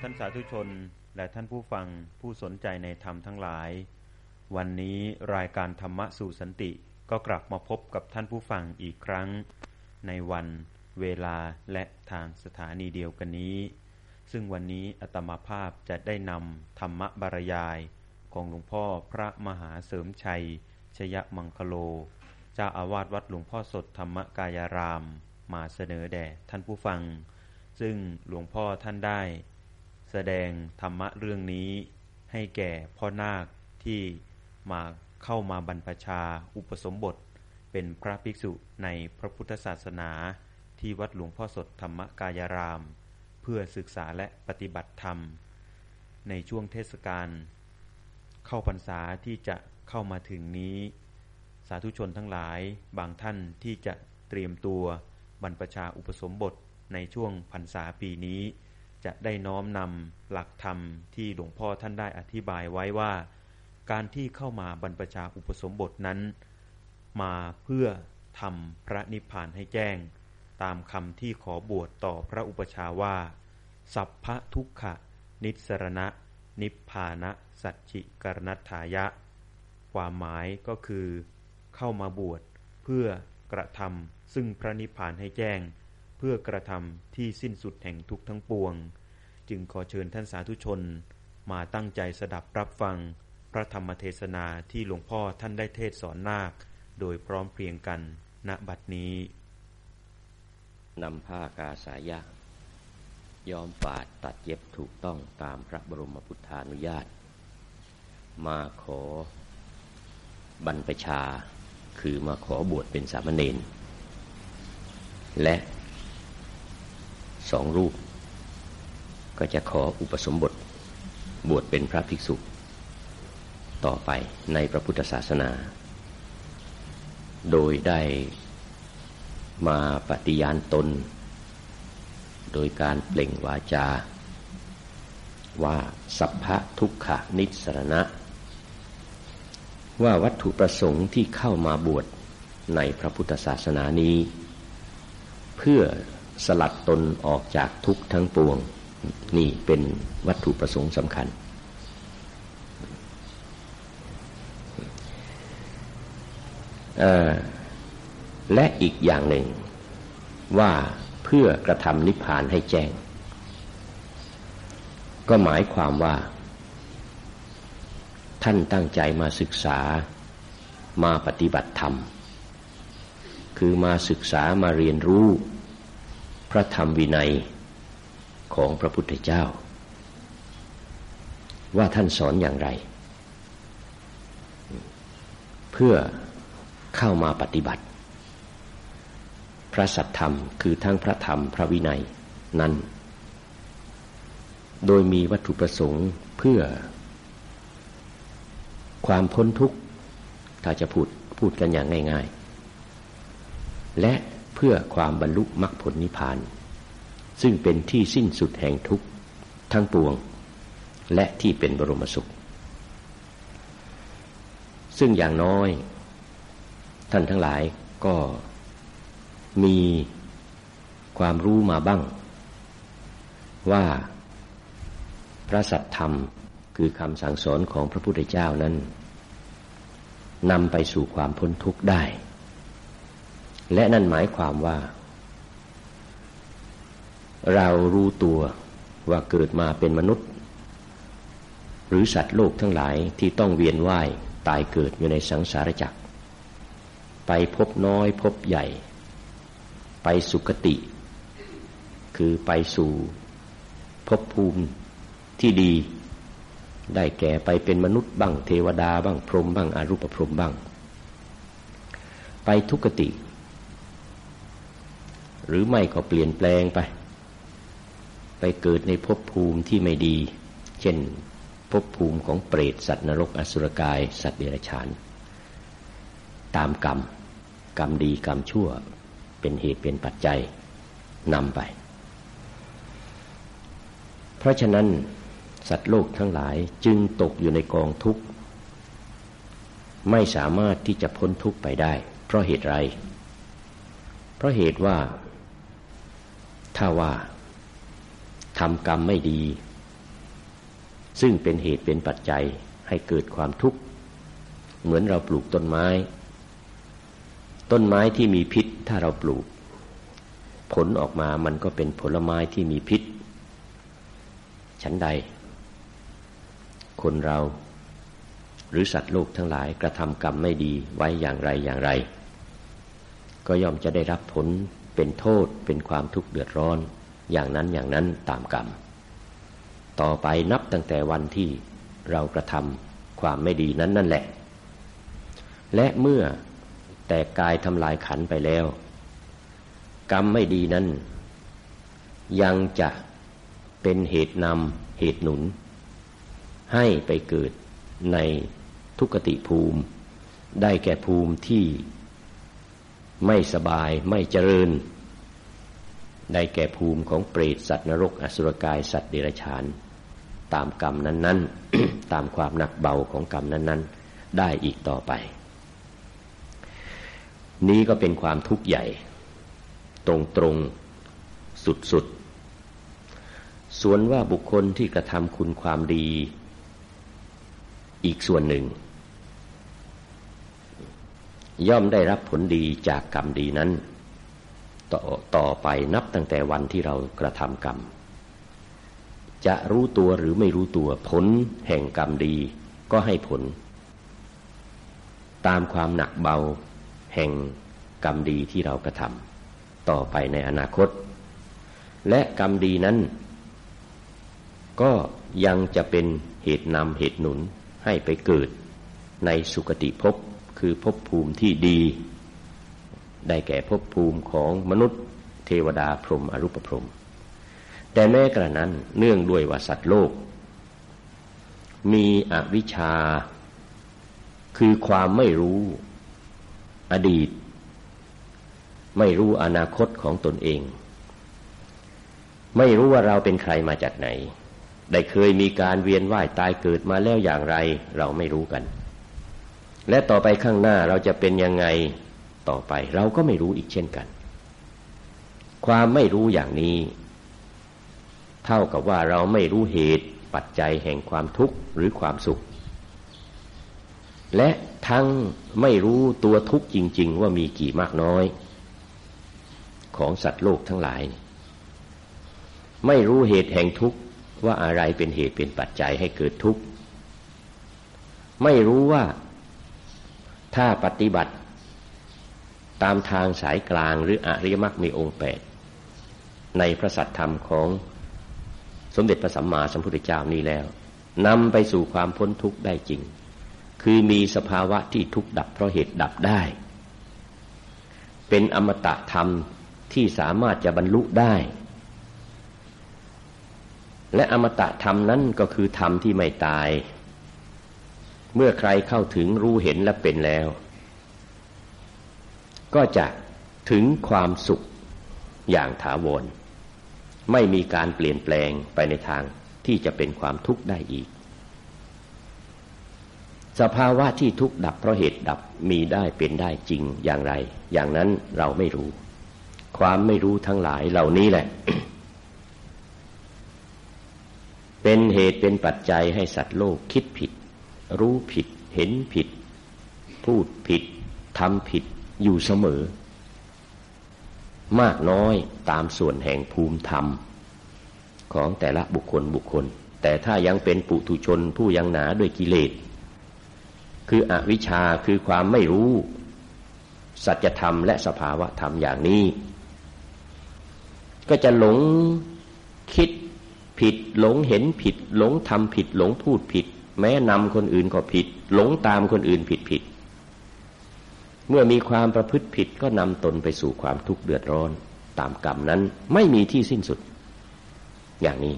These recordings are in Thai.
ท่านสาธุชนและท่านผู้ฟังผู้สนใจในธรรมทั้งหลาย วันนี้รายการธรรมะสู่สันติก็กลับมาพบกับท่านผู้ฟังอีกครั้ง ในวันเวลาและทางสถานีเดียวกันนี้ ซึ่งวันนี้อัตมาภาพจะได้นำธรรมบรรยาย ของหลวงพ่อพระมหาเสริมชัย ชยมังคโลเจ้าอาวาสวัดหลวงพ่อสดธรรมกายาราม มาเสนอแด่ท่านผู้ฟัง ซึ่งหลวงพ่อท่านได้ แสดงธรรมะเรื่องนี้ให้แก่พ่อนาคที่มาเข้ามาบรรพชาอุปสมบท เป็นพระภิกษุในพระพุทธศาสนา ที่วัดหลวงพ่อสดธรรมกายราม เพื่อศึกษาและปฏิบัติธรรม ในช่วงเทศกาลเข้าพรรษาที่จะเข้ามาถึงนี้ สาธุชนทั้งหลายบางท่านที่จะเตรียมตัวบรรพชาอุปสมบทในช่วงพรรษาปีนี้ จะได้น้อมนำหลักธรรมที่หลวงพ่อท่านได้อธิบายไว้ว่า การที่เข้ามาบรรพชาอุปสมบทนั้น มาเพื่อทำพระนิพพานให้แจ้ง ตามคำที่ขอบวชต่อพระอุปชาว่า สัพพะทุกขะ นิสรณะ นิพพานะสัจจิกรณัฏฐายะ ความหมายก็คือ เข้ามาบวชเพื่อกระทำซึ่งพระนิพพานให้แจ้ง พื่อกระทำที่สิ้นสุดแห่งทุกทั้งปวง จึงขอเชิญท่านสาธุชน มาตั้งใจสดับรับฟัง พระธรรมเทศนาที่หลวงพ่อท่านได้เทศสอนนาค โดยพร้อมเพรียงกัน ณบัดนี้นำผ้ากาสายะย้อมฝาดตัดเย็บถูกต้องตามพระบรมพุทธานุญาต มาขอบรรพชาคือมาขอบวชเป็นสามเณรและ สองรูป ก็จะขออุปสมบท บวชเป็นพระภิกษุ ต่อไปในพระพุทธศาสนา โดยได้มาปฏิญาณตน โดยการเปล่งวาจา ว่าสัพพะทุกขนิสรณะ ว่าวัตถุประสงค์ที่เข้ามาบวชในพระพุทธศาสนานี้ เพื่อ สลัดตนออกจากทุกข์ทั้งปวง นี่เป็นวัตถุประสงค์สำคัญ และอีกอย่างหนึ่งว่าเพื่อกระทำนิพพานให้แจ้ง ก็หมายความว่า ท่านตั้งใจมาศึกษามาปฏิบัติธรรม คือมาศึกษามาเรียนรู้ พระธรรมวินัยของพระพุทธเจ้า ว่าท่านสอนอย่างไร เพื่อเข้ามาปฏิบัติ พระสัทธรรมคือทั้งพระธรรมพระวินัยนั้น โดยมีวัตถุประสงค์เพื่อ ความพ้นทุกข์ถ้าจะพูดพูดกันอย่างง่าย ๆ และ เพื่อความบรรลุมรรคผลนิพพาน ซึ่งเป็นที่สิ้นสุดแห่งทุกข์ทั้งปวง และที่เป็นบรมสุข ซึ่งอย่างน้อย ท่านทั้งหลายก็มีความรู้มาบ้าง ว่าพระสัทธรรมคือคำสั่งสอนของพระพุทธเจ้านั้นนำไปสู่ความพ้นทุกข์ได้ และนั่นหมายความว่า เรารู้ตัวว่าเกิดมาเป็นมนุษย์ หรือสัตว์โลกทั้งหลายที่ต้องเวียนว่ายตายเกิดอยู่ในสังสารจักรไปพบน้อยพบใหญ่ ไปสุคติ คือไปสู่ภพภูมิที่ดี ได้แก่ไปเป็นมนุษย์บ้างเทวดาบ้างพรหมบ้างอารูปพรหมบ้าง ไปทุกติ หรือไม่ก็เปลี่ยนแปลงไป ไปเกิดในภพภูมิที่ไม่ดี เช่นภพภูมิของเปรตสัตว์นรกอสุรกาย สัตว์เดรัจฉาน ตามกรรม กรรมดีกรรมชั่วเป็นเหตุเป็นปัจจัยนำไป เพราะฉะนั้นสัตว์โลกทั้งหลายจึงตกอยู่ในกองทุกข์ ไม่สามารถที่จะพ้นทุกข์ไปได้ เพราะเหตุไร ราะเหตุว่า ถ้าว่าทำกรรมไม่ดี ซึ่งเป็นเหตุเป็นปัจจัยให้เกิดความทุกข์ เหมือนเราปลูกต้นไม้ ต้นไม้ที่มีพิษถ้าเราปลูก ผลออกมามันก็เป็นผลไม้ที่มีพิษ ฉันใด คนเราหรือสัตว์โลกทั้งหลายกระทำกรรมไม่ดีไว้อย่างไรอย่างไร ก็ย่อมจะได้รับผลเป็นโทษเป็นความทุกข์เดือดร้อน อย่างนั้นอย่างนั้นตามกรรม ต่อไปนับตั้งแต่วันที่เรากระทำความไม่ดีนั้นนั่นแหละ และเมื่อแต่กายทำลายขันไปแล้ว กรรมไม่ดีนั้น ยังจะเป็นเหตุนำเหตุหนุน ให้ไปเกิดในทุกติภูมิ ได้แก่ภูมิที่ ไม่สบายไม่เจริญ ได้แก่ภูมิของเปรตสัตว์นรกอสุรกายสัตว์เดรัจฉาน ตามกรรมนั้น ๆ ตามความหนักเบาของกรรมนั้น ๆ ได้อีกต่อไป นี้ก็เป็นความทุกข์ใหญ่ ตรงๆสุด ๆ ส่วนว่าบุคคลที่กระทำคุณความดี อีกส่วนหนึ่ง ย่อมได้รับผลดีจากกรรมดีนั้นต่อต่อไปนับตั้งแต่วันที่เรากระทำกรรม จะรู้ตัวหรือไม่รู้ตัวผลแห่งกรรมดีก็ให้ผล ตามความหนักเบาแห่งกรรมดีที่เรากระทำต่อไปในอนาคต และกรรมดีนั้น ก็ยังจะเป็นเหตุนำเหตุหนุนให้ไปเกิดในสุคติภพ คือภพภูมิที่ดี ได้แก่ภพภูมิของมนุษย์ เทวดาพรหมอรูปพรหมแต่แม้กระนั้นเนื่องด้วยว่าสัตว์โลก มีอวิชชา คือความไม่รู้ อดีต ไม่รู้อนาคตของตนเอง ไม่รู้ว่าเราเป็นใครมาจากไหน ได้เคยมีการเวียนว่ายตายเกิดมาแล้วอย่างไร เราไม่รู้กัน และต่อไปข้างหน้าเราจะเป็นยังไงต่อไป เราก็ไม่รู้อีกเช่นกัน ความไม่รู้อย่างนี้ เท่ากับว่าเราไม่รู้เหตุปัจจัยแห่งความทุกข์หรือความสุข และทั้งไม่รู้ตัวทุกข์จริง ๆ ว่ามีกี่มากน้อย ของสัตว์โลกทั้งหลาย ไม่รู้เหตุแห่งทุกข์ว่าอะไรเป็นเหตุเป็นปัจจัยให้เกิดทุกข์ ไม่รู้ว่า ถ้าปฏิบัติตามทางสายกลางหรืออริยมรรคมีองค์แปดในพระสัทธรรมของสมเด็จพระสัมมาสัมพุทธเจ้านี้แล้วนำไปสู่ความพ้นทุกข์ได้จริง คือมีสภาวะที่ทุกข์ดับเพราะเหตุดับได้ เป็นอมตะธรรมที่สามารถจะบรรลุได้ และอมตะธรรมนั้นก็คือธรรมที่ไม่ตาย เมื่อใครเข้าถึงรู้เห็นและเป็นแล้ว ก็จะถึงความสุขอย่างถาวร ไม่มีการเปลี่ยนแปลงไปในทางที่จะเป็นความทุกข์ได้อีก สภาวะที่ทุกข์ดับเพราะเหตุดับมีได้เป็นได้จริงอย่างไร อย่างนั้นเราไม่รู้ ความไม่รู้ทั้งหลายเหล่านี้แหละ เป็นเหตุเป็นปัจจัยให้สัตว์โลกคิดผิด รู้ผิด เห็นผิด พูดผิดทำผิดอยู่เสมอ มากน้อยตามส่วนแห่งภูมิธรรม ของแต่ละบุคคลบุคคล แต่ถ้ายังเป็นปุถุชนผู้ยังหนาด้วยกิเลส คืออวิชชาคือความไม่รู้ สัจธรรมและสภาวะธรรมอย่างนี้ ก็จะหลงคิดผิดหลงเห็นผิด หลงทำผิด หลงพูดผิด แม้นำคนอื่นก็ผิด หลงตามคนอื่นผิดผิด เมื่อมีความประพฤติผิดก็นำตนไปสู่ความทุกข์เดือดร้อน ตามกรรมนั้นไม่มีที่สิ้นสุด อย่างนี้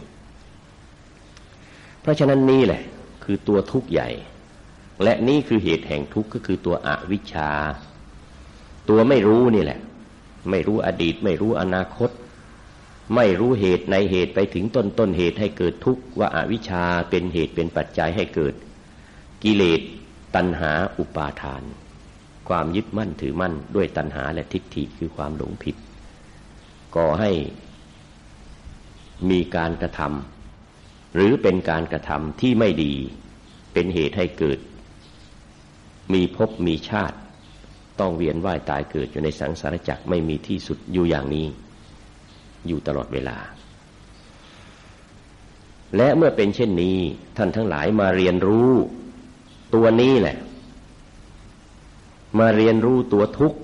เพราะฉะนั้นนี่แหละ คือตัวทุกข์ใหญ่ และนี่คือเหตุแห่งทุกข์ก็คือตัวอวิชชา ตัวไม่รู้นี่แหละ ไม่รู้อดีต ไม่รู้อนาคต ไม่รู้เหตุในเหตุไปถึงต้นต้นเหตุให้เกิดทุกข์ว่าอาวิชชาเป็นเหตุเป็นปัจจัยให้เกิด กิเลสตัณหาอุปาทาน ความยึดมั่นถือมั่นด้วยตัณหาและทิฏฐิคือความหลงผิด ก่อให้มีการกระทำหรือเป็นการกระทำที่ไม่ดีเป็นเหตุให้เกิด มีภพมีชาติ ต้องเวียนว่ายตายเกิดอยู่ในสังสารวัฏไม่มีที่สุดอยู่อย่างนี้ อยู่ตลอดเวลา และเมื่อเป็นเช่นนี้ท่านทั้งหลายมาเรียนรู้ตัวนี้แหละ มาเรียนรู้ตัวทุกข์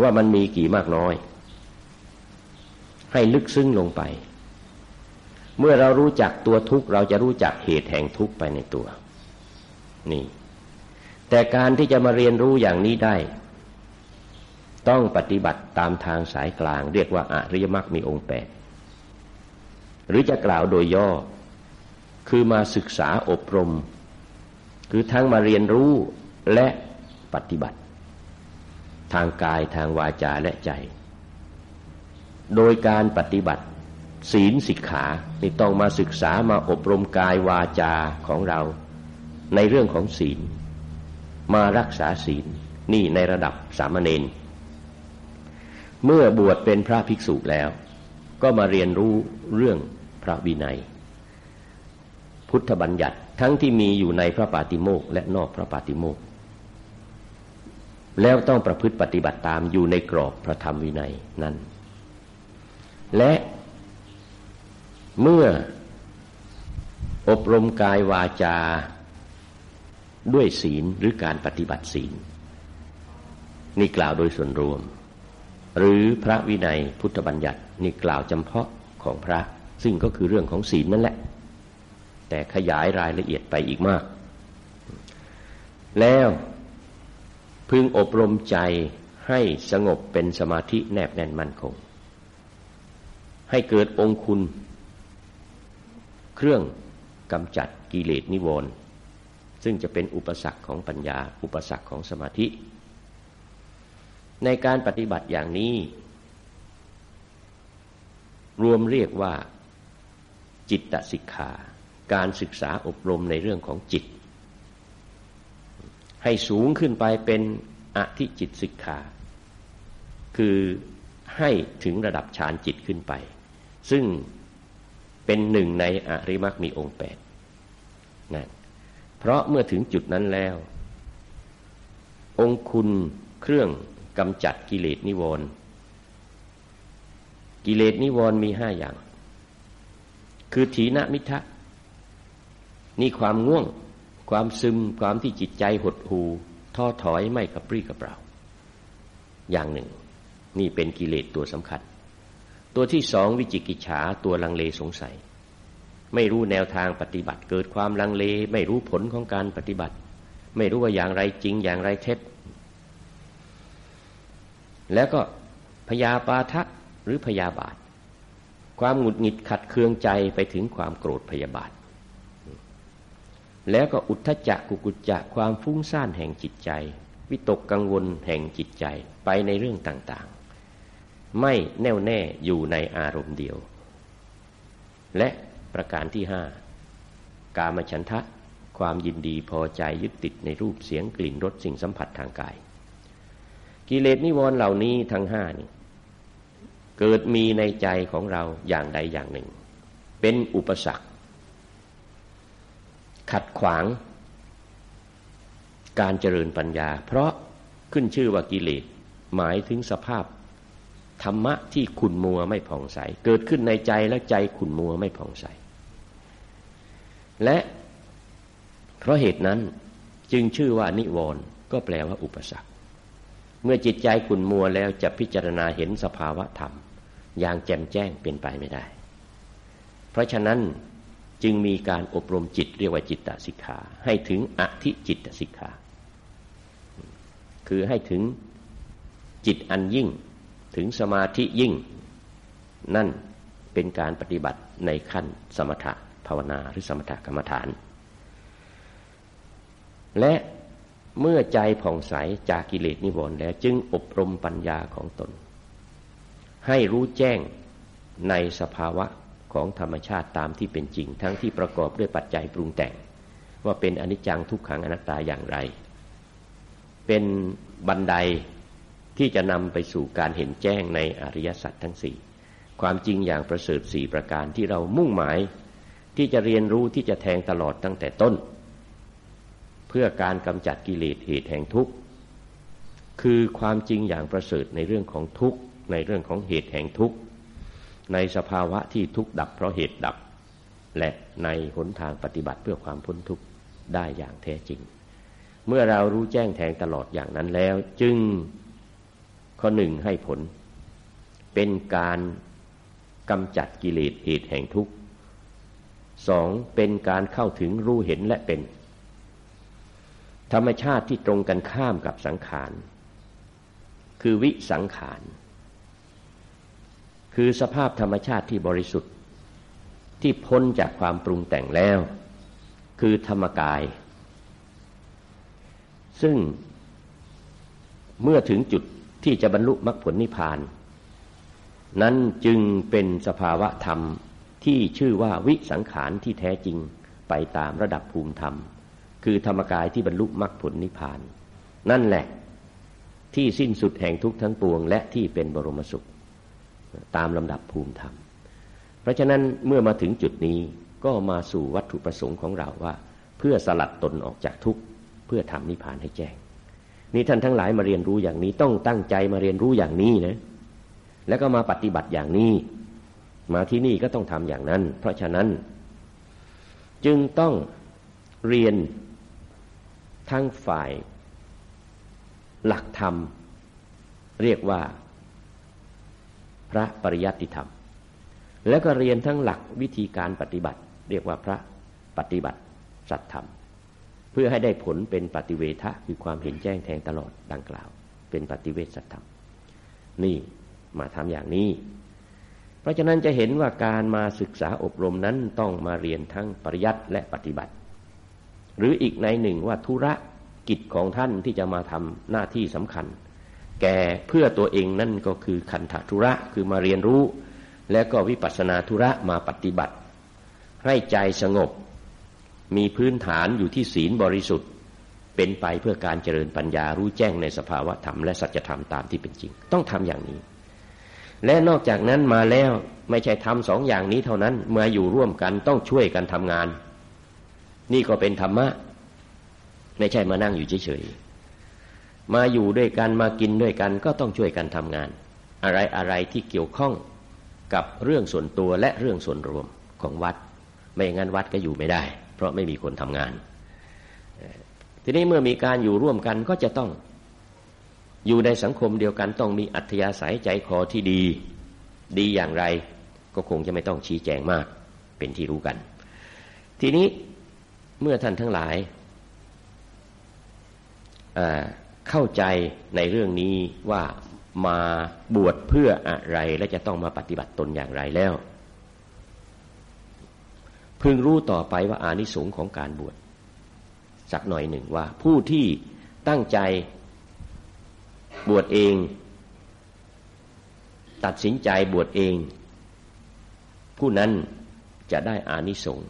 ว่ามันมีกี่มากน้อย ให้ลึกซึ้งลงไป เมื่อเรารู้จักตัวทุกข์ เราจะรู้จักเหตุแห่งทุกข์ไปในตัว นี่ แต่การที่จะมาเรียนรู้อย่างนี้ได้ ต้องปฏิบัติตามทางสายกลาง เรียกว่าอริยมรรคมีองค์แปดหรือจะกล่าวโดยย่อ คือมาศึกษาอบรม คือทั้งมาเรียนรู้และปฏิบัติ ทางกายทางวาจาและใจ โดยการปฏิบัติ ศีลสิกขานี่ต้องมาศึกษามาอบรมกายวาจาของเรา ในเรื่องของศีล มารักษาศีลนี่ในระดับสามเณร เมื่อบวชเป็นพระภิกษุแล้ว ก็มาเรียนรู้เรื่องพระวินัย พุทธบัญญัติทั้งที่มีอยู่ในพระปาติโมกและนอกพระปาติโมกแล้วต้องประพฤติปฏิบัติตามอยู่ในกรอบพระธรรมวินัยนั้น และเมื่ออบรมกายวาจาด้วยศีลหรือการปฏิบัติศีล นี่กล่าวโดยส่วนรวม หรือพระวินัยพุทธบัญญัตินี่กล่าวจำเพาะของพระ ซึ่งก็คือเรื่องของศีลนั่นแหละ แต่ขยายรายละเอียดไปอีกมาก แล้วพึงอบรมใจให้สงบเป็นสมาธิแนบแน่นมั่นคง ให้เกิดองคุณ เครื่องกำจัดกิเลสนิวรณ์ซึ่งจะเป็นอุปสรรคของปัญญา อุปสรรคของสมาธิ ในการปฏิบัติอย่างนี้ รวมเรียกว่า จิตตสิกขา การศึกษาอบรมในเรื่องของจิต ให้สูงขึ้นไปเป็นอธิจิตสิกขา คือให้ถึงระดับฌานจิตขึ้นไป ซึ่งเป็นหนึ่งในอริมักมีองค์แปดนะเพราะเมื่อถึงจุดนั้นแล้ว องคุณเครื่อง กำจัดกิเลสนิวรณ์กิเลสนิวรณ์มีห้าอย่าง คือถีนมิทะนี่ความง่วง ความซึมความที่จิตใจหดหูท้อถอยไม่กระปรี้กระเปร่า อย่างหนึ่ง นี่เป็นกิเลสตัวสำคัญ ตัวที่สองวิจิกิจฉาตัวลังเลสงสัย ไม่รู้แนวทางปฏิบัติ เกิดความลังเล ไม่รู้ผลของการปฏิบัติ ไม่รู้ว่าอย่างไรจริงอย่างไรเท็จ แล้วก็พยาปาทะหรือพยาบาท ความหงุดหงิดขัดเคืองใจไปถึงความโกรธพยาบาท แล้วก็อุทธจักกุกุจจะความฟุ้งซ่านแห่งจิตใจ วิตกกังวลแห่งจิตใจไปในเรื่องต่างๆ ไม่แน่วแน่อยู่ในอารมณ์เดียว และประการที่ห้ากามฉันทะความยินดีพอใจยึดติดในรูปเสียงกลิ่นรสสิ่งสัมผัสทางกาย กิเลสนิวรณ์เหล่านี้ทั้งห้านี่เกิดมีในใจของเราอย่างใดอย่างหนึ่ง เป็นอุปสรรค ขัดขวาง การเจริญปัญญา เพราะขึ้นชื่อว่ากิเลสหมายถึงสภาพ ธรรมะที่ขุนมัวไม่ผ่องใส เกิดขึ้นในใจและใจขุนมัวไม่ผ่องใส และเพราะเหตุนั้นจึงชื่อว่านิวรณ์ก็แปลว่าอุปสรรค เมื่อจิตใจขุ่นมัวแล้วจะพิจารณาเห็นสภาวะธรรม อย่างแจ่มแจ้งเป็นไปไม่ได้ เพราะฉะนั้นจึงมีการอบรมจิตเรียกว่าจิตตสิกขา ให้ถึงอธิจิตสิกขา คือให้ถึงจิตอันยิ่งถึงสมาธิยิ่ง นั่นเป็นการปฏิบัติในขั้นสมถะภาวนาหรือสมถกรรมฐาน และ เมื่อใจผ่องใสจากกิเลสนิวรณ์แล้วจึงอบรมปัญญาของตน ให้รู้แจ้งในสภาวะของธรรมชาติตามที่เป็นจริง ทั้งที่ประกอบด้วยปัจจัยปรุงแต่ง ว่าเป็นอนิจจังทุกขังอนัตตาอย่างไร เป็นบันไดที่จะนำไปสู่การเห็นแจ้งในอริยสัจทั้งสี่ความจริงอย่างประเสริฐสี่ประการที่เรามุ่งหมาย ที่จะเรียนรู้ที่จะแทงตลอดตั้งแต่ต้น เพื่อการกำจัดกิเลสเหตุแห่งทุกข์คือความจริงอย่างประเสริฐในเรื่องของทุกข์ในเรื่องของเหตุแห่งทุกข์ในสภาวะที่ทุกข์ดับเพราะเหตุดับ และในหนทางปฏิบัติเพื่อความพ้นทุกข์ได้อย่างแท้จริง เมื่อเรารู้แจ้งแทงตลอดอย่างนั้นแล้ว จึงข้อหนึ่งให้ผล เป็นการกำจัดกิเลสเหตุแห่งทุกข์สองเป็นการเข้าถึงรู้เห็นและเป็น ธรรมชาติที่ตรงกันข้ามกับสังขาร คือวิสังขาร คือสภาพธรรมชาติที่บริสุทธิ์ ที่พ้นจากความปรุงแต่งแล้ว คือธรรมกาย ซึ่งเมื่อถึงจุดที่จะบรรลุมรรคผลนิพพาน นั้นจึงเป็นสภาวะธรรมที่ชื่อว่าวิสังขารที่แท้จริงไปตามระดับภูมิธรรม คือธรรมกายที่บรรลุมรรคผลนิพพาน นั่นแหละที่สิ้นสุดแห่งทุกทั้งปวง และที่เป็นบรมสุข ตามลำดับภูมิธรรม เพราะฉะนั้นเมื่อมาถึงจุดนี้ก็มาสู่วัตถุประสงค์ของเราว่า เพื่อสลัดตนออกจากทุกข์เพื่อทำนิพพานให้แจ้ง นี่ท่านทั้งหลายมาเรียนรู้อย่างนี้ต้องตั้งใจมาเรียนรู้อย่างนี้นะแล้วก็มาปฏิบัติอย่างนี้ มาที่นี่ก็ต้องทำอย่างนั้น เพราะฉะนั้น จึงต้องเรียน ทั้งฝ่าย หลักธรรม เรียกว่า พระปริยัติธรรม แล้วก็เรียนทั้งหลักวิธีการปฏิบัติ เรียกว่าพระปฏิบัติสัตธรรม เพื่อให้ได้ผลเป็นปฏิเวทะคือความเห็นแจ้งแทงตลอดดังกล่าว เป็นปฏิเวทสัตธรรม นี่มาทำอย่างนี้ เพราะฉะนั้นจะเห็นว่าการมาศึกษาอบรมนั้นต้องมาเรียนทั้งปริยัติและปฏิบัติ หรืออีกในหนึ่งว่าธุระกิจของท่านที่จะมาทำหน้าที่สำคัญ แก่เพื่อตัวเองนั่นก็คือขันธธุระคือมาเรียนรู้ และก็วิปัสนาธุระมาปฏิบัติ ให้ใจสงบ มีพื้นฐานอยู่ที่ศีลบริสุทธิ์ เป็นไปเพื่อการเจริญปัญญารู้แจ้งในสภาวะธรรมและสัจธรรมตามที่เป็นจริง ต้องทำอย่างนี้ และนอกจากนั้นมาแล้วไม่ใช่ทำสองอย่างนี้เท่านั้นเมื่ออยู่ร่วมกันต้องช่วยกันทำงาน นี่ก็เป็นธรรมะ ไม่ใช่มานั่งอยู่เฉยๆ มาอยู่ด้วยกันมากินด้วยกันก็ต้องช่วยกันทำงาน อะไรอะไรที่เกี่ยวข้องกับเรื่องส่วนตัวและเรื่องส่วนรวมของวัด ไม่งั้นวัดก็อยู่ไม่ได้ เพราะไม่มีคนทำงาน ทีนี้เมื่อมีการอยู่ร่วมกันก็จะต้องอยู่ในสังคมเดียวกันต้องมีอัธยาศัยใจคอที่ดี ดีอย่างไรก็คงจะไม่ต้องชี้แจงมากเป็นที่รู้กัน ทีนี้ เมื่อท่านทั้งหลายเข้าใจในเรื่องนี้ว่ามาบวชเพื่ออะไรและจะต้องมาปฏิบัติตนอย่างไรแล้ว พึงรู้ต่อไปว่าอานิสงส์ของการบวชสักหน่อยหนึ่งว่า ผู้ที่ตั้งใจบวชเอง ตัดสินใจบวชเอง ผู้นั้นจะได้อานิสงส์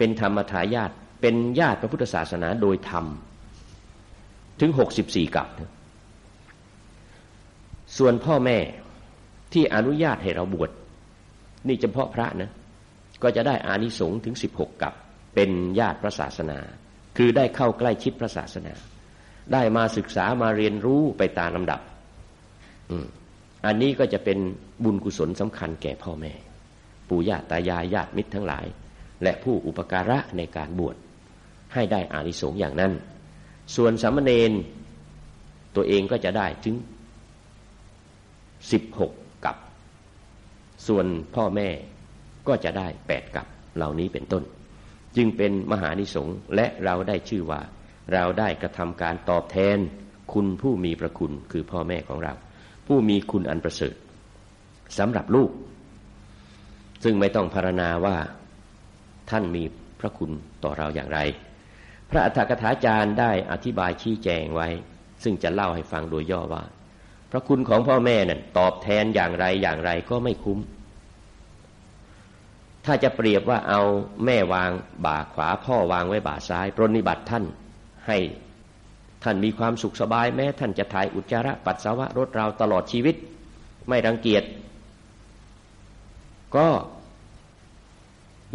เป็นธรรมทายาทเป็นญาติพระพุทธศาสนาโดยธรรม ถึงหกสิบสี่กับ ส่วนพ่อแม่ที่อนุญาตให้เราบวชนี่เฉพาะพระนะ ก็จะได้อานิสงส์ถึงสิบหกกับ เป็นญาติพระศาสนา คือได้เข้าใกล้ชิดพระศาสนา ได้มาศึกษามาเรียนรู้ไปตามลำดับอันนี้ก็จะเป็นบุญกุศลสำคัญแก่พ่อแม่ ปู่ย่าตายายญาติมิตรทั้งหลาย และผู้อุปการะในการบวชให้ได้อานิสงส์อย่างนั้น ส่วนสามเณรตัวเองก็จะได้ถึงสิบหกกับ ส่วนพ่อแม่ก็จะได้แปดกับเหล่านี้เป็นต้น จึงเป็นมหานิสงส์และเราได้ชื่อว่า เราได้กระทำการตอบแทนคุณผู้มีพระคุณคือพ่อแม่ของเรา ผู้มีคุณอันประเสริฐสำหรับลูก ซึ่งไม่ต้องพารณาว่า ท่านมีพระคุณต่อเราอย่างไร พระอัฏฐกถาจารย์ได้อธิบายชี้แจงไว้ ซึ่งจะเล่าให้ฟังโดยย่อว่า พระคุณของพ่อแม่นั่นตอบแทนอย่างไรอย่างไรก็ไม่คุ้ม ถ้าจะเปรียบว่าเอาแม่วางบ่าขวาพ่อวางไว้บ่าซ้าย ปรนิบัติท่านให้ท่านมีความสุขสบายแม้ ท่านจะถ่ายอุจจาระปัสสาวะรถเราตลอดชีวิต ไม่รังเกียจก็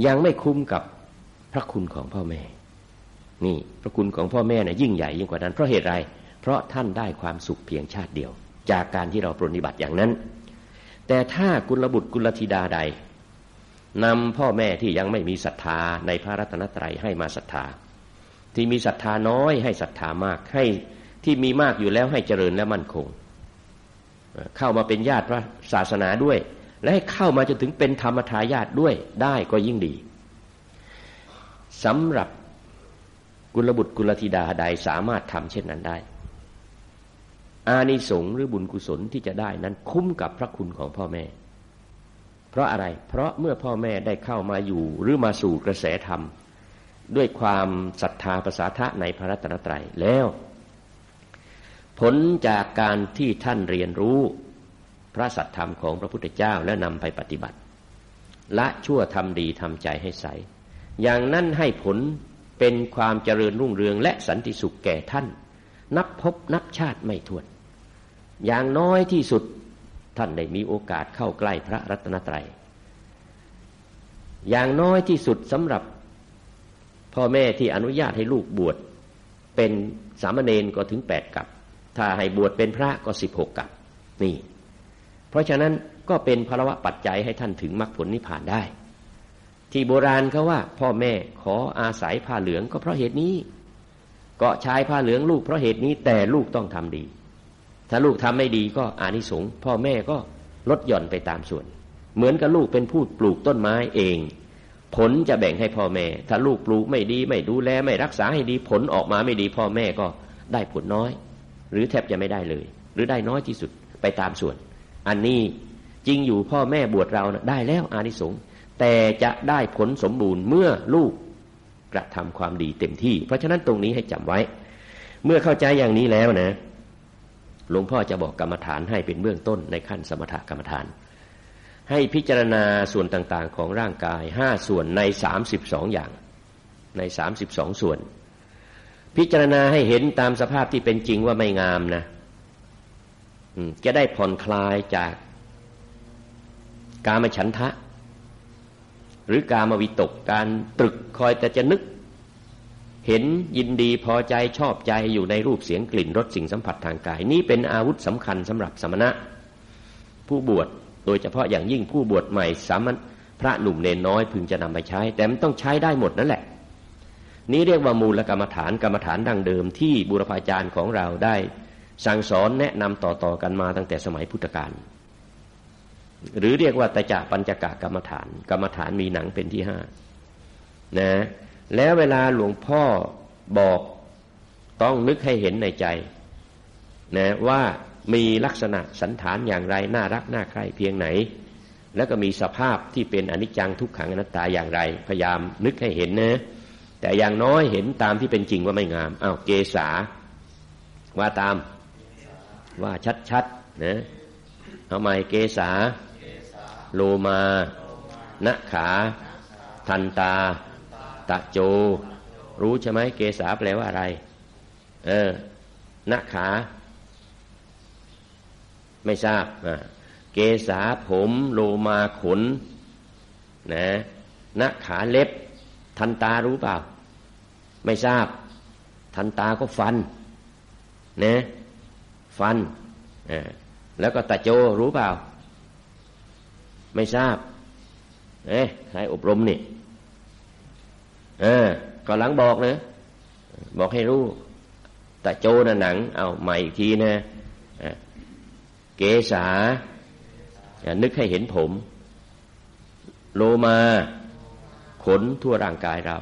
ยังไม่คุ้มกับพระคุณของพ่อแม่ นี่พระคุณของพ่อแม่นะ่ะยิ่งใหญ่ยิ่งกว่านั้นเพราะเหตุไร เพราะท่านได้ความสุขเพียงชาติเดียว จากการที่เราปรนิบัติอย่างนั้น แต่ถ้ากุลบุตรกุลธิดาใดนำพ่อแม่ที่ยังไม่มีศรัทธาในพระรัตนตรัยให้มาศรัทธา ที่มีศรัทธาน้อยให้ศรัทธามากให้ที่มีมากอยู่แล้วให้เจริญและมั่นคง เข้ามาเป็นญาติพระศาสนาด้วย และให้เข้ามาจนถึงเป็นธรรมทายาทด้วยได้ก็ยิ่งดีสำหรับกุลบุตรกุลธิดาใดสามารถทำเช่นนั้นได้ อานิสงส์หรือบุญกุศลที่จะได้นั้นคุ้มกับพระคุณของพ่อแม่ เพราะอะไร เพราะเมื่อพ่อแม่ได้เข้ามาอยู่หรือมาสู่กระแสธรรม ด้วยความศรัทธาประสาทะในพระรัตนตรัยแล้ว ผลจากการที่ท่านเรียนรู้ พระสัทธรรมของพระพุทธเจ้าและนำไปปฏิบัติ ละชั่วทำดีทำใจให้ใส อย่างนั้นให้ผลเป็นความเจริญรุ่งเรืองและสันติสุขแก่ท่าน นับพบนับชาติไม่ถ้วน อย่างน้อยที่สุดท่านได้มีโอกาสเข้าใกล้พระรัตนตรัย อย่างน้อยที่สุดสำหรับพ่อแม่ที่อนุญาตให้ลูกบวชเป็นสามเณรก็ถึงแปดกับ ถ้าให้บวชเป็นพระก็สิบหกกับ นี่ เพราะฉะนั้นก็เป็นภาวะปัจจัยให้ท่านถึงมรรคผลนิพพานได้ ที่โบราณเขาว่า พ่อแม่ขออาศัยผ้าเหลืองก็เพราะเหตุนี้ เกาะชายผ้าเหลืองลูกเพราะเหตุนี้แต่ลูกต้องทำดี ถ้าลูกทำไม่ดีก็อานิสงส์พ่อแม่ก็ลดหย่อนไปตามส่วน เหมือนกับลูกเป็นผู้ปลูกต้นไม้เอง ผลจะแบ่งให้พ่อแม่ ถ้าลูกปลูกไม่ดีไม่ดูแลไม่รักษาให้ดีผลออกมาไม่ดีพ่อแม่ก็ได้ผลน้อย หรือแทบจะไม่ได้เลย หรือได้น้อยที่สุดไปตามส่วน อันนี้จริงอยู่พ่อแม่บวชเรานะได้แล้วอานิสงส์แต่จะได้ผลสมบูรณ์เมื่อลูกกระทำความดีเต็มที่ เพราะฉะนั้นตรงนี้ให้จำไว้ เมื่อเข้าใจอย่างนี้แล้วนะหลวงพ่อจะบอกกรรมฐานให้เป็นเบื้องต้นในขั้นสมถกรรมฐาน ให้พิจารณาส่วนต่างๆ ของร่างกายห้าส่วนในสามสิบสองอย่าง ในสามสิบสองส่วน พิจารณาให้เห็นตามสภาพที่เป็นจริงว่าไม่งามนะ จะได้ผ่อนคลายจากกามฉันทะ หรือกามวิตกการตรึกคอยแต่จะนึก เห็นยินดีพอใจชอบใจอยู่ในรูปเสียงกลิ่นรสสิ่งสัมผัสทางกาย นี่เป็นอาวุธสำคัญสำหรับสมณะ ผู้บวชโดยเฉพาะอย่างยิ่งผู้บวชใหม่สามัญพระหนุ่มเนนน้อยพึงจะนำไปใช้ แต่มันต้องใช้ได้หมดนั่นแหละ นี้เรียกว่ามูลกรรมฐานกรรมฐานดังเดิมที่บุรพาจารย์ของเราได้ สั่งสอนแนะนำต่อๆกันมาตั้งแต่สมัยพุทธกาลหรือเรียกว่าตจะปัญจกะกรรมฐาน กรรมฐานมีหนังเป็นที่ห้านะแล้วเวลาหลวงพ่อบอกต้องนึกให้เห็นในใจนะว่ามีลักษณะสันฐานอย่างไรน่ารักน่าใคร่เพียงไหน แล้วก็มีสภาพที่เป็นอนิจจังทุกขังอนัตตาอย่างไร พยายามนึกให้เห็นนะแต่อย่างน้อยเห็นตามที่เป็นจริงว่าไม่งามอ้าวเกษาว่าตาม ว่าชัดๆนะเอาใหม่เกษาโลมาณขา ทันตา ตะโจ รู้ใช่ไหมเกษาแปลว่าอะไร เออณขา ไม่ทราบเกษาผมโลมาขน นะณขาเล็บ ทันตารู้เปล่า ไม่ทราบ ทันตาก็ฟันนะ ฟันแล้วก็ตะโจรู้เปล่า ไม่ทราบเอ๊ะใครอบรมนี่เออก่อนหลังบอกนะบอกให้รู้ต่โจนะหนัง เอาใหม่อีกทีนะเกษานึกให้เห็นผม โลมาขนทั่วร่างกายเรา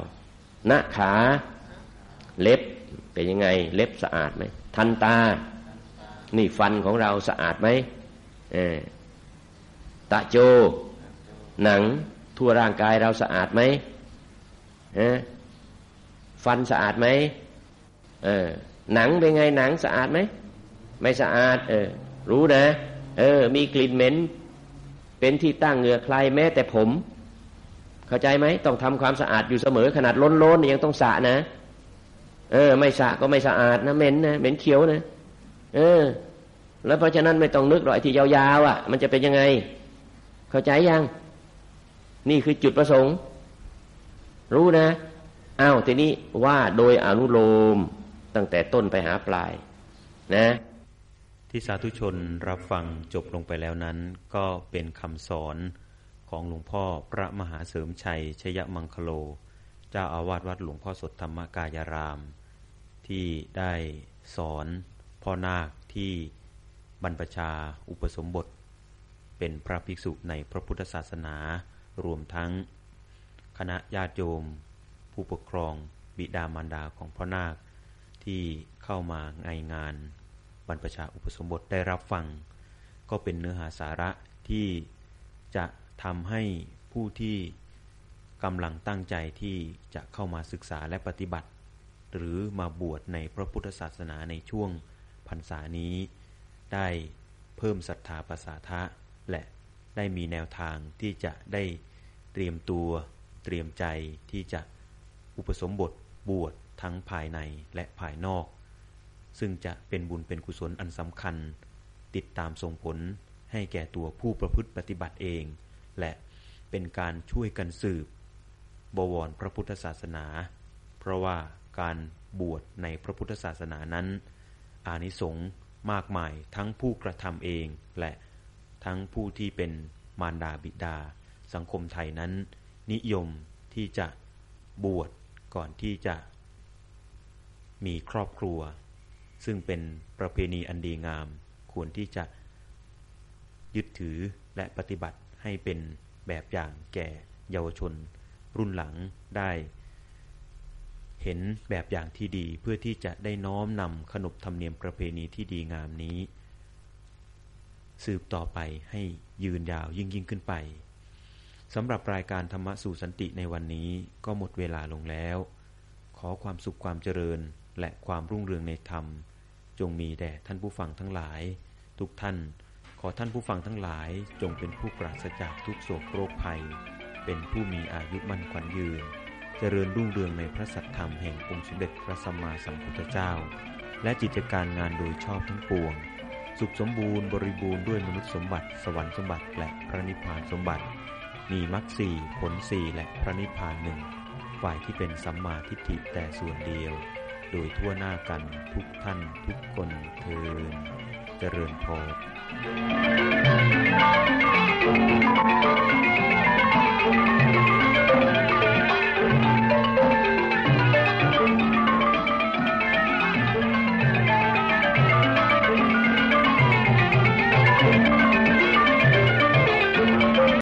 หน้าขา เล็บเป็นยังไง เล็บสะอาดไหมทันตา นี่ฟันของเราสะอาดไหมเออตะโจ หนังทั่วร่างกายเราสะอาดไหมฟันสะอาดไหมเออหนังเป็นไงหนังสะอาดไหมไม่สะอาด เออ รู้นะ เออ มีกลิ่นเหม็น เป็นที่ตั้งเหงื่อใครแม้แต่ผม เข้าใจไหมต้องทำความสะอาดอยู่เสมอขนาดล้นล้นยังต้องสะนะ เออ ไม่สะก็ไม่สะอาดนะเหม็นนะเหม็นเขียวนะ เออ แล้วเพราะฉะนั้นไม่ต้องนึกหรอกที่ยาวๆอะ มันจะเป็นยังไง เข้าใจยัง นี่คือจุดประสงค์ รู้นะอ้าวทีนี้ว่าโดยอนุโลมตั้งแต่ต้นไปหาปลาย นะ ที่สาธุชนรับฟังจบลงไปแล้วนั้น ก็เป็นคำสอนของหลวงพ่อพระมหาเสริมชัย ชยมังคโล เจ้าอาวาสวัดหลวงพ่อสดธรรมกายราม ที่ได้สอน พ่อนาคที่บรรพชาอุปสมบท เป็นพระภิกษุในพระพุทธศาสนา รวมทั้ง คณะญาติโยม ผู้ปกครองบิดามารดาของพ่อนาค ที่เข้ามาในงานบรรพชาอุปสมบทได้รับฟัง ก็เป็นเนื้อหาสาระที่จะทำให้ผู้ที่กำลังตั้งใจที่จะเข้ามาศึกษาและปฏิบัติ หรือมาบวชในพระพุทธศาสนาในช่วง รษานี้ ได้เพิ่มศรัทธาประสาทะและได้มีแนวทางที่จะได้เตรียมตัวเตรียมใจที่จะอุปสมบทบวชทั้งภายในและภายนอก ซึ่งจะเป็นบุญเป็นกุศลอันสำคัญ ติดตามส่งผลให้แก่ตัวผู้ประพฤติปฏิบัติเอง และเป็นการช่วยกันสืบบวรพระพุทธศาสนา เพราะว่าการบวชในพระพุทธศาสนานั้น อานิสงส์มากมายทั้งผู้กระทำเองและทั้งผู้ที่เป็นมารดาบิดา สังคมไทยนั้น นิยมที่จะบวชก่อนที่จะ มีครอบครัว ซึ่งเป็นประเพณีอันดีงาม ควรที่จะยึดถือและปฏิบัติให้เป็นแบบอย่างแก่เยาวชน รุ่นหลังได้ เห็นแบบอย่างที่ดีเพื่อที่จะได้น้อมนำขนบธรรมเนียมประเพณีที่ดีงามนี้ สืบต่อไปให้ยืนยาวยิ่งยิ่งขึ้นไปสำหรับรายการธรรมะสู่สันติในวันนี้ก็หมดเวลาลงแล้ว ขอความสุขความเจริญและความรุ่งเรืองในธรรม จงมีแด่ท่านผู้ฟังทั้งหลาย ทุกท่าน ขอท่านผู้ฟังทั้งหลายจงเป็นผู้ปราศจากทุกโศกโรคภัย เป็นผู้มีอายุมั่นขวัญยืน เจริญรุ่งเรืองในพระสัทธรรมแห่งองค์สมเด็จพระสัมมาสัมพุทธเจ้า และจิตการงานโดยชอบทั้งปวง สุขสมบูรณ์บริบูรณ์ด้วยมนุษย์สมบัติ สวรรค์สมบัติและพระนิพพานสมบัติ มีมรรคสี่ผลสี่และพระนิพพานหนึ่งฝ่ายที่เป็นสัมมาทิฏฐิแต่ส่วนเดียว โดยทั่วหน้ากันทุกท่านทุกคนเทินเจริญพร